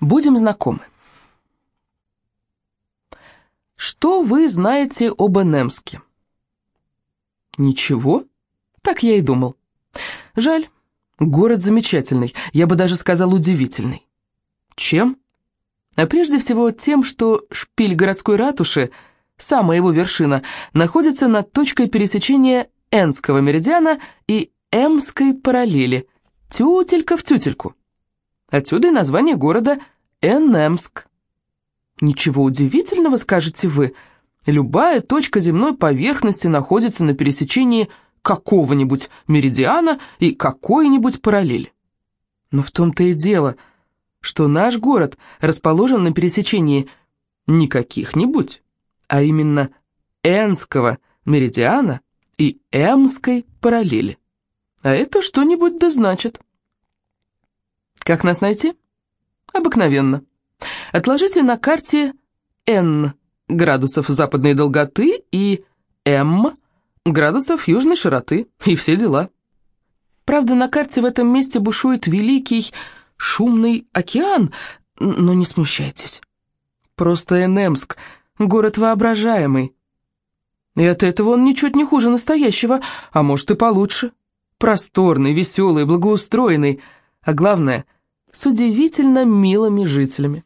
Будем знакомы. Что вы знаете об Энемске? Ничего? Так я и думал. Жаль. Город замечательный, я бы даже сказал удивительный. Чем? А прежде всего тем, что шпиль городской ратуши, самая его вершина, находится над точкой пересечения Энского меридиана и Эмской параллели, тютелька в тютельку. Отсюда и название города Энемск. Ничего удивительного, скажете вы, любая точка земной поверхности находится на пересечении какого-нибудь меридиана и какой-нибудь параллели. Но в том-то и дело, что наш город расположен на пересечении не каких-нибудь, а именно Энского меридиана и Эмской параллели. А это что-нибудь да значит. Как нас найти? Обыкновенно. Отложите на карте N градусов западной долготы и M градусов южной широты, и все дела. Правда, на карте в этом месте бушует великий шумный океан, но не смущайтесь. Просто Энемск, город воображаемый. И от этого он ничуть не хуже настоящего, а может и получше. Просторный, веселый, благоустроенный, а главное, с удивительно милыми жителями.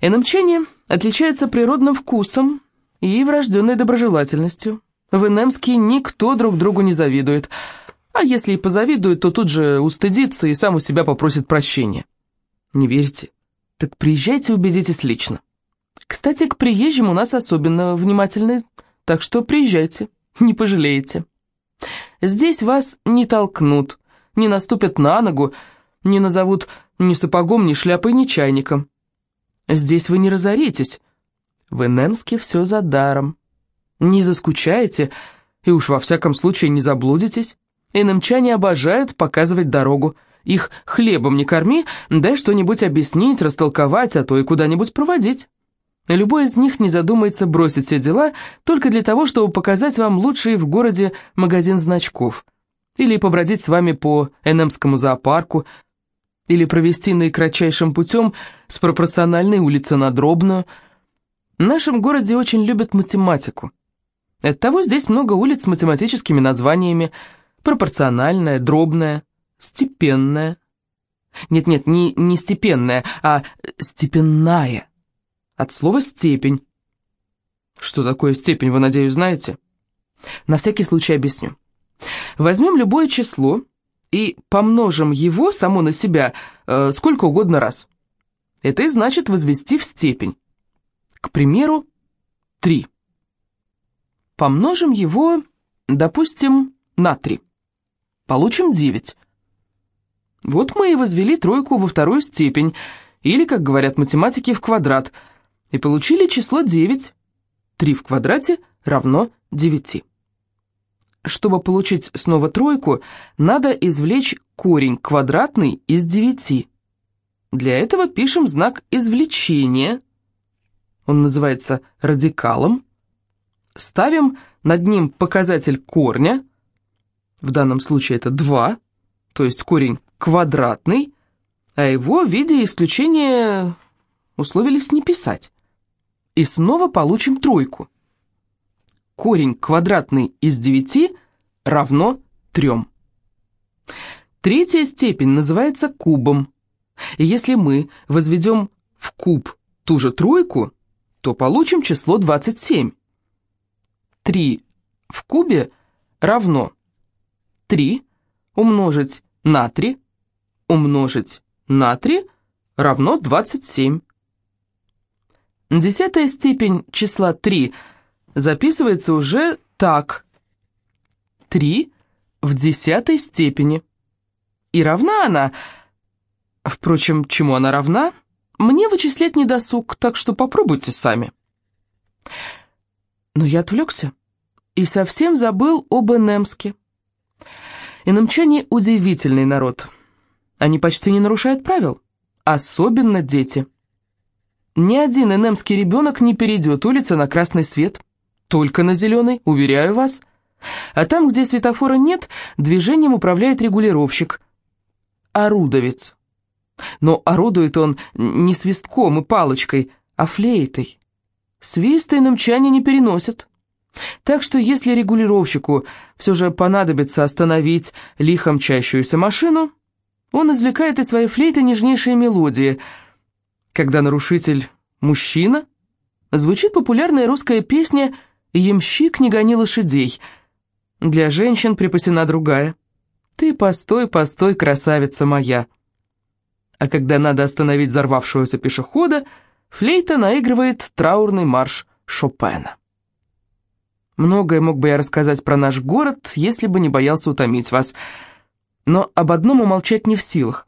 Энемчане отличаются природным вкусом и врожденной доброжелательностью. В Энемске никто друг другу не завидует, а если и позавидует, то тут же устыдится и сам у себя попросит прощения. Не верите? Так приезжайте, убедитесь лично. Кстати, к приезжим у нас особенно внимательны, так что приезжайте, не пожалеете. Здесь вас не толкнут, не наступят на ногу, не назовут ни сапогом, ни шляпой, ни чайником. Здесь вы не разоритесь. В Энемске все за даром. Не заскучаете, и уж во всяком случае не заблудитесь. Энемчане обожают показывать дорогу. Их хлебом не корми, дай что-нибудь объяснить, растолковать, а то и куда-нибудь проводить. Любой из них не задумается бросить все дела только для того, чтобы показать вам лучший в городе магазин значков, или побродить с вами по Энемскому зоопарку, или провести наикратчайшим путем с пропорциональной улицы на Дробную. В нашем городе очень любят математику. Оттого здесь много улиц с математическими названиями пропорциональная, дробная, степенная. Нет-нет, не, не степенная, а степенная. От слова «степень». Что такое степень, вы, надеюсь, знаете? На всякий случай объясню. Возьмем любое число и помножим его само на себя э, сколько угодно раз. Это и значит возвести в степень. К примеру, 3. Помножим его, допустим, на 3. Получим 9. Вот мы и возвели тройку во вторую степень, или, как говорят математики, в квадрат, и получили число 9. 3 в квадрате равно 9. Чтобы получить снова тройку, надо извлечь корень квадратный из 9. Для этого пишем знак извлечения. Он называется радикалом. Ставим над ним показатель корня. В данном случае это 2, то есть корень квадратный, а его в виде исключения условились не писать. И снова получим тройку корень квадратный из 9 равно 3. Третья степень называется кубом. И если мы возведем в куб ту же тройку, то получим число 27. 3 в кубе равно 3 умножить на 3 умножить на 3 равно 27. Десятая степень числа 3 – записывается уже так. 3 в десятой степени. И равна она... Впрочем, чему она равна, мне вычислять не досуг, так что попробуйте сами. Но я отвлекся и совсем забыл об Энемске. Иномчане удивительный народ. Они почти не нарушают правил, особенно дети. Ни один энемский ребенок не перейдет улицу на красный свет – только на зеленый, уверяю вас. А там, где светофора нет, движением управляет регулировщик. Орудовец. Но орудует он не свистком и палочкой, а флейтой. Свист и намчане не переносят. Так что если регулировщику все же понадобится остановить лихо мчащуюся машину, он извлекает из своей флейты нежнейшие мелодии. Когда нарушитель мужчина, звучит популярная русская песня «Ямщик не гони лошадей». Для женщин припасена другая. «Ты постой, постой, красавица моя». А когда надо остановить взорвавшегося пешехода, флейта наигрывает траурный марш Шопена. Многое мог бы я рассказать про наш город, если бы не боялся утомить вас. Но об одном умолчать не в силах.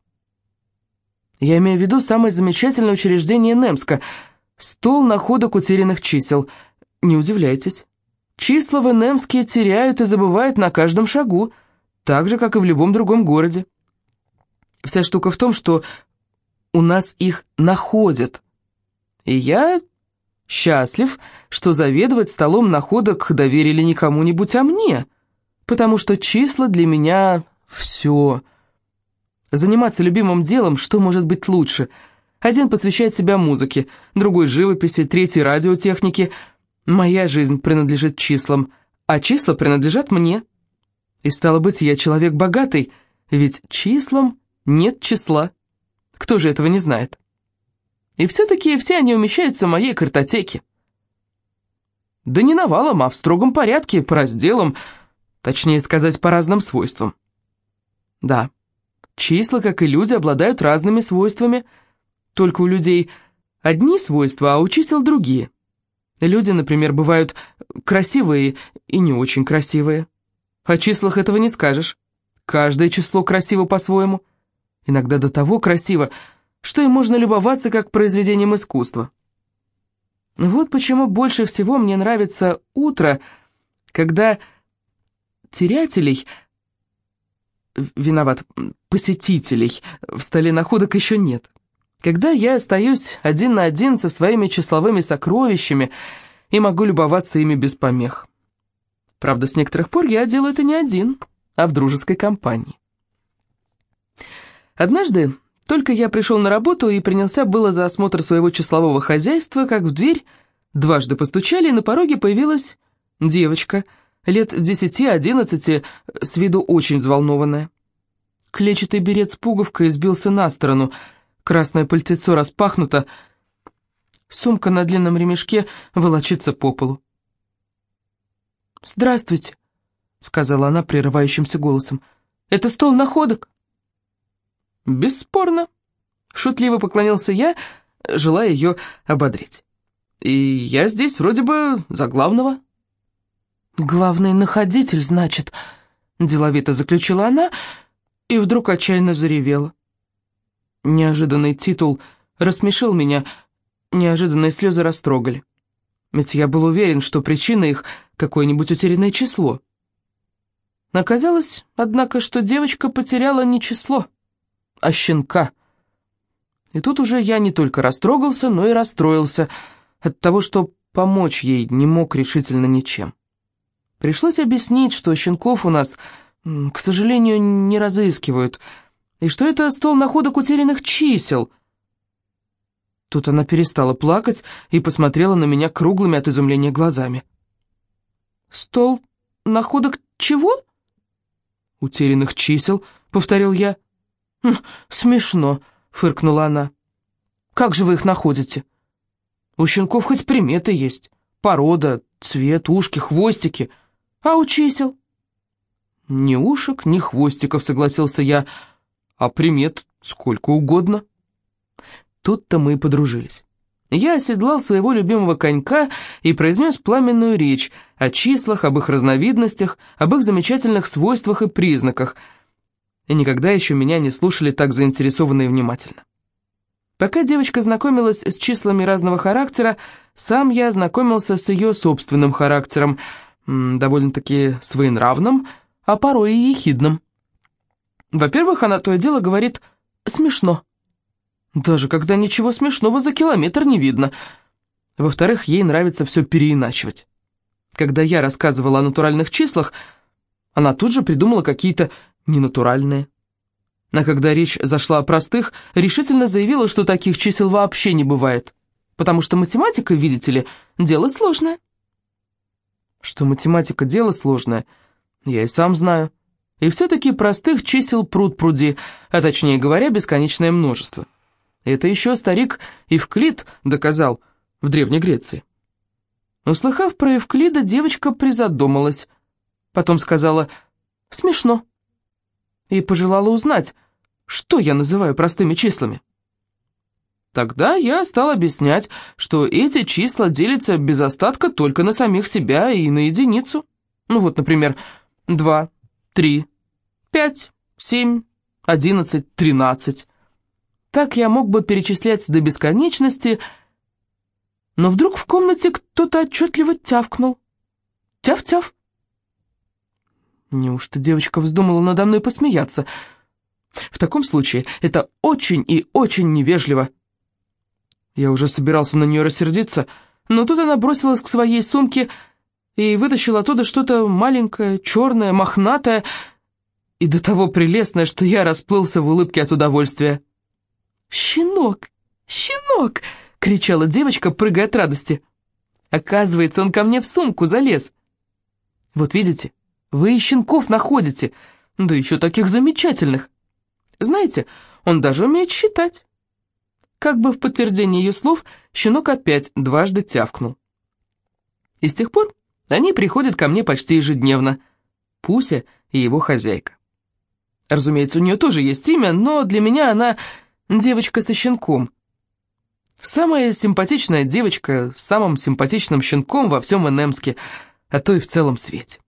Я имею в виду самое замечательное учреждение Немска — стол находок утерянных чисел. Не удивляйтесь. Числа в Немске теряют и забывают на каждом шагу, так же, как и в любом другом городе. Вся штука в том, что у нас их находят. И я Счастлив, что заведовать столом находок доверили не кому-нибудь, а мне, потому что числа для меня все. Заниматься любимым делом, что может быть лучше? Один посвящает себя музыке, другой живописи, третий радиотехнике. Моя жизнь принадлежит числам, а числа принадлежат мне. И стало быть, я человек богатый, ведь числам нет числа. Кто же этого не знает? И все-таки все они умещаются в моей картотеке. Да не навалом, а в строгом порядке, по разделам, точнее сказать, по разным свойствам. Да, числа, как и люди, обладают разными свойствами, только у людей одни свойства, а у чисел другие. Люди, например, бывают красивые и не очень красивые. О числах этого не скажешь. Каждое число красиво по-своему. Иногда до того красиво, что им можно любоваться как произведением искусства. Вот почему больше всего мне нравится утро, когда терятелей, виноват, посетителей в столе находок еще нет. Когда я остаюсь один на один со своими числовыми сокровищами и могу любоваться ими без помех. Правда, с некоторых пор я делаю это не один, а в дружеской компании. Однажды только я пришел на работу и принялся было за осмотр своего числового хозяйства, как в дверь дважды постучали, и на пороге появилась девочка, лет десяти-одиннадцати, с виду очень взволнованная. Клетчатый берет с пуговкой сбился на сторону, красное пальтецо распахнуто, сумка на длинном ремешке волочится по полу. «Здравствуйте», — сказала она прерывающимся голосом. «Это стол находок?» «Бесспорно», — шутливо поклонился я, желая ее ободрить. «И я здесь вроде бы за главного». «Главный находитель, значит», — деловито заключила она, и вдруг отчаянно заревела. Неожиданный титул рассмешил меня, неожиданные слезы растрогали. Ведь я был уверен, что причина их — какое-нибудь утерянное число. Оказалось, однако, что девочка потеряла не число, а щенка. И тут уже я не только растрогался, но и расстроился от того, что помочь ей не мог решительно ничем. Пришлось объяснить, что щенков у нас, к сожалению, не разыскивают, и что это стол находок утерянных чисел. Тут она перестала плакать и посмотрела на меня круглыми от изумления глазами. «Стол находок чего?» «Утерянных чисел», — повторил я. Хм, «Смешно», — фыркнула она. «Как же вы их находите?» «У щенков хоть приметы есть. Порода, цвет, ушки, хвостики. А у чисел?» «Ни ушек, ни хвостиков», — согласился я. «А примет сколько угодно». Тут-то мы и подружились. Я оседлал своего любимого конька и произнес пламенную речь о числах, об их разновидностях, об их замечательных свойствах и признаках — и никогда еще меня не слушали так заинтересованно и внимательно. Пока девочка знакомилась с числами разного характера, сам я знакомился с ее собственным характером, довольно-таки своенравным, а порой и ехидным. Во-первых, она то и дело говорит «смешно». Даже когда ничего смешного за километр не видно. Во-вторых, ей нравится все переиначивать. Когда я рассказывала о натуральных числах, она тут же придумала какие-то ненатуральные. А когда речь зашла о простых, решительно заявила, что таких чисел вообще не бывает, потому что математика, видите ли, дело сложное. Что математика дело сложное, я и сам знаю. И все-таки простых чисел пруд пруди, а точнее говоря, бесконечное множество. Это еще старик Евклид доказал в Древней Греции. Услыхав про Евклида, девочка призадумалась. Потом сказала «смешно» и пожелала узнать, что я называю простыми числами. Тогда я стал объяснять, что эти числа делятся без остатка только на самих себя и на единицу. Ну вот, например, 2, 3, 5, 7, 11, 13. Так я мог бы перечислять до бесконечности, но вдруг в комнате кто-то отчетливо тявкнул. Тяв-тяв. Неужто девочка вздумала надо мной посмеяться? В таком случае это очень и очень невежливо. Я уже собирался на нее рассердиться, но тут она бросилась к своей сумке и вытащила оттуда что-то маленькое, черное, мохнатое и до того прелестное, что я расплылся в улыбке от удовольствия. «Щенок! Щенок!» — кричала девочка, прыгая от радости. «Оказывается, он ко мне в сумку залез. Вот видите, вы и щенков находите, да еще таких замечательных. Знаете, он даже умеет считать». Как бы в подтверждение ее слов, щенок опять дважды тявкнул. И с тех пор они приходят ко мне почти ежедневно. Пуся и его хозяйка. Разумеется, у нее тоже есть имя, но для меня она девочка со щенком. Самая симпатичная девочка с самым симпатичным щенком во всем Энемске, а то и в целом свете.